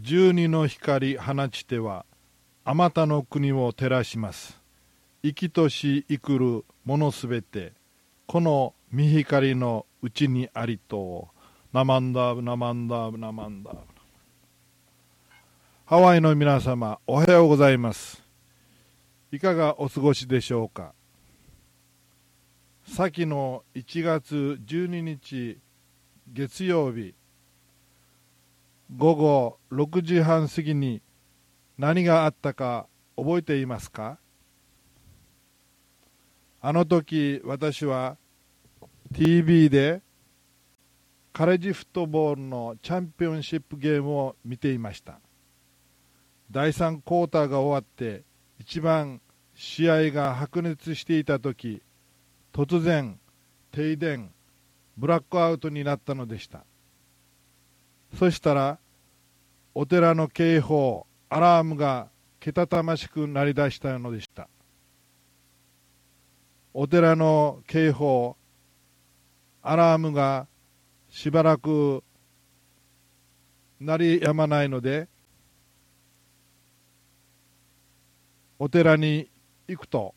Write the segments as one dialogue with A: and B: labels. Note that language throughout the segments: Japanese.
A: 十二の光放ちてはあまたの国を照らします。生きとし生くるものすべてこの見光のうちにありとナマンダーブナマンダーブナマンダーブ。ハワイの皆様おはようございます。いかがお過ごしでしょうか。先の1月12日月曜日午後6時半過ぎに何があったか覚えていますか？あの時私は TV でカレッジフットボールのチャンピオンシップゲームを見ていました。第3クォーターが終わって一番試合が白熱していた時突然停電ブラックアウトになったのでした。そしたらお寺の警報アラームがけたたましく鳴り出したのでした。お寺の警報アラームがしばらく鳴りやまないのでお寺に行くと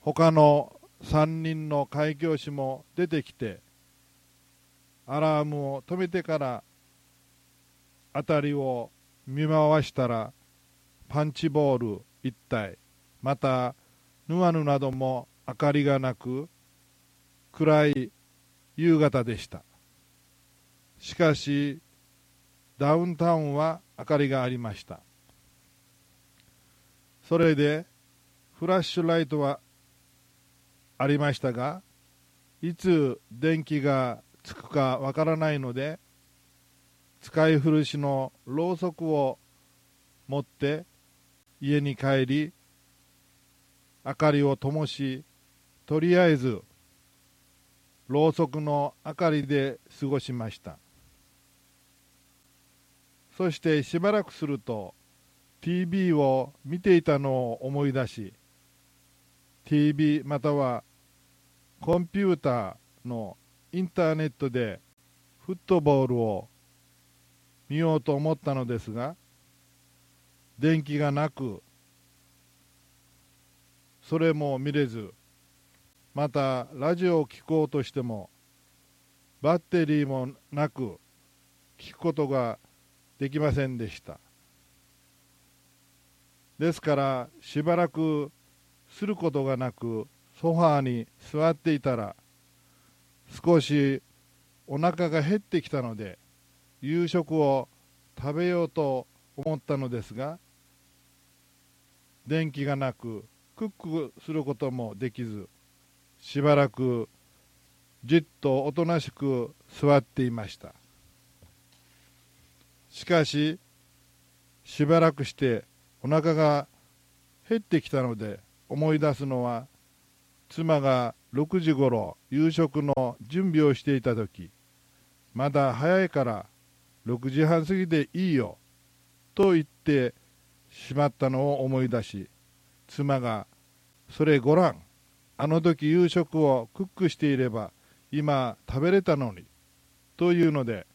A: 他の3人の開教師も出てきてアラームを止めてから辺りを見回したらパンチボール1体またヌアヌなども明かりがなく暗い夕方でした。しかしダウンタウンは明かりがありました。それでフラッシュライトはありましたがいつ電気がつくかわからないので使い古しのろうそくを持って家に帰り明かりを灯しとりあえずろうそくの明かりで過ごしました。そしてしばらくすると TV を見ていたのを思い出し TV またはコンピューターのインターネットでフットボールを見ようと思ったのですが電気がなくそれも見れずまたラジオを聴こうとしてもバッテリーもなく聞くことができませんでした。ですからしばらくすることがなくソファーに座っていたら少しお腹が減ってきたので夕食を食べようと思ったのですが電気がなくクックすることもできずしばらくじっとおとなしく座っていました。しかししばらくしてお腹が減ってきたので思い出すのは妻が6時ごろ夕食の準備をしていた時まだ早いから6時半過ぎでいいよ。と言ってしまったのを思い出し妻が「それごらんあの時夕食をクックしていれば今食べれたのに」というので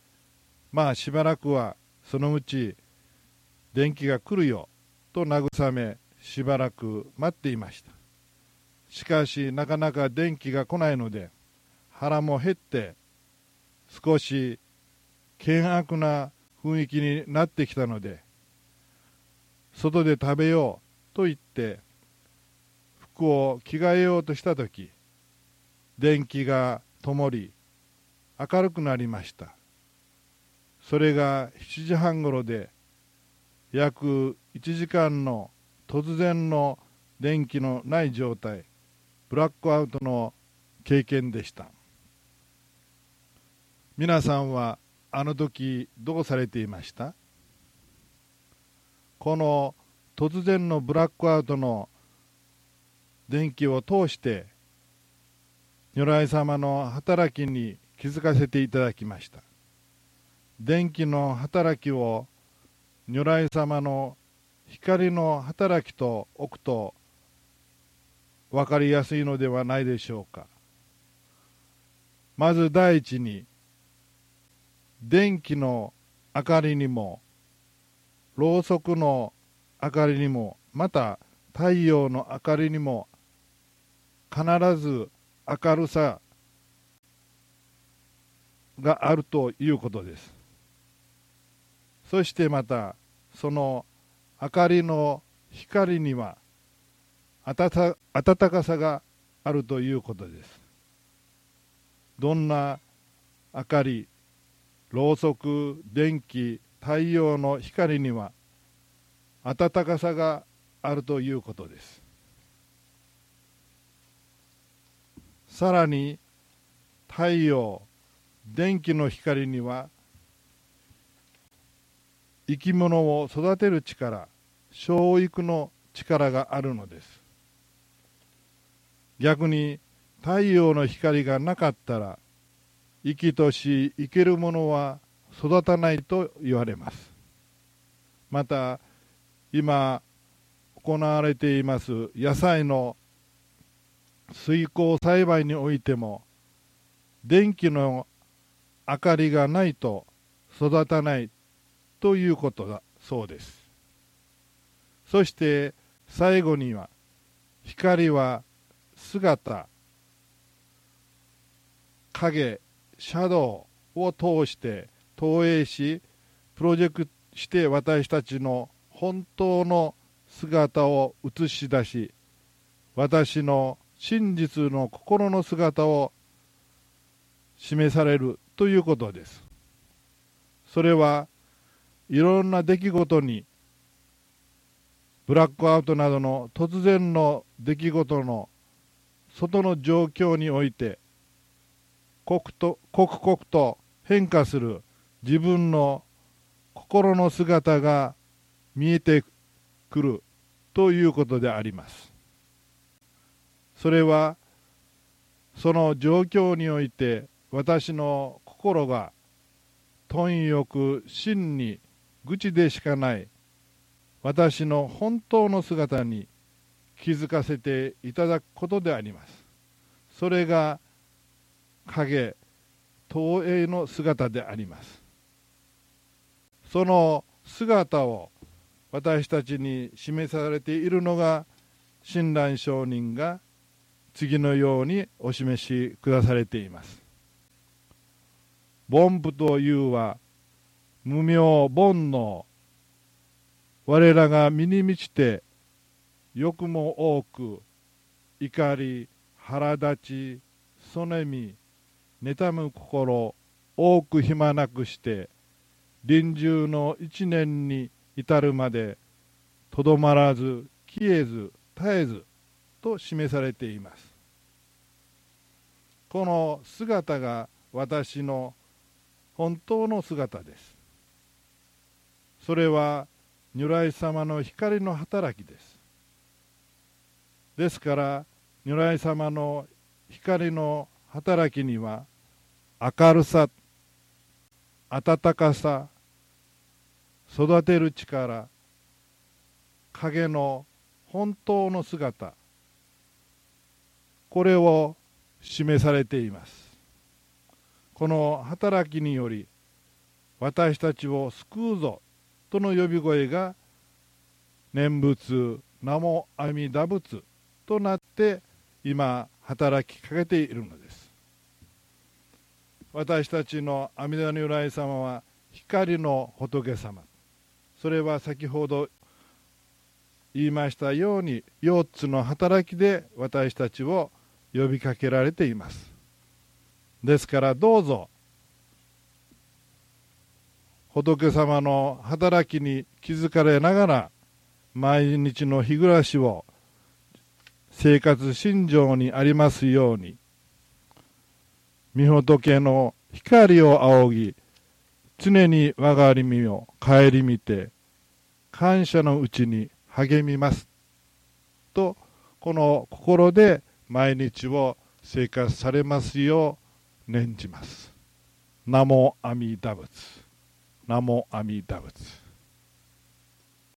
A: まあしばらくはそのうち電気が来るよと慰めしばらく待っていました。しかしなかなか電気が来ないので腹も減って少し険悪な雰囲気になってきたので外で食べようと言って服を着替えようとした時電気が灯り明るくなりました。それが7時半ごろで約1時間の突然の電気のない状態ブラックアウトの経験でした。皆さんはあの時どうされていました？この突然のブラックアウトの電気を通して如来様の働きに気づかせていただきました。電気の働きを如来様の光の働きと置くと分かりやすいのではないでしょうか。まず第一に電気の明かりにもろうそくの明かりにもまた太陽の明かりにも必ず明るさがあるということです。そしてまたその明かりの光には暖かさがあるということです。どんな明かりろうそく電気太陽の光には暖かさがあるということです。さらに太陽電気の光には生き物を育てる力生育の力があるのです。逆に太陽の光がなかったら生きとし生けるものは育たないと言われます。また今行われています野菜の水耕栽培においても電気の明かりがないと育たないということだそうです。そして最後には光は姿影シャドウを通して投影しプロジェクトして私たちの本当の姿を映し出し私の真実の心の姿を示されるということです。それはいろんな出来事にブラックアウトなどの突然の出来事の外の状況において刻と刻々と変化する自分の心の姿が見えてくるということであります。それはその状況において私の心が貪欲真に愚痴でしかない私の本当の姿に気づかせていただくことであります。それが影投影の姿であります。その姿を私たちに示されているのが親鸞上人が次のようにお示しくだされています。凡夫というは無明煩悩我らが身に満ちて欲も多く怒り腹立ちそねみ妬む心多く暇なくして臨終の一年に至るまでとどまらず消えず絶えずと示されています。この姿が私の本当の姿です。それは如来様の光の働きです。ですから如来様の光の働きには明るさ温かさ育てる力影の本当の姿これを示されています。この働きにより私たちを救うぞとの呼び声が念仏名も阿弥陀仏となって今働きかけているのです。私たちの阿弥陀如来様は光の仏様。それは先ほど言いましたように4つの働きで私たちを呼びかけられています。ですからどうぞ仏様の働きに気づかれながら毎日の日暮らしを生活信条にありますように御仏の光を仰ぎ常に我がり身を顧みて感謝のうちに励みますとこの心で毎日を生活されますよう念じます。ナモ阿弥陀仏。ナモ阿弥陀仏。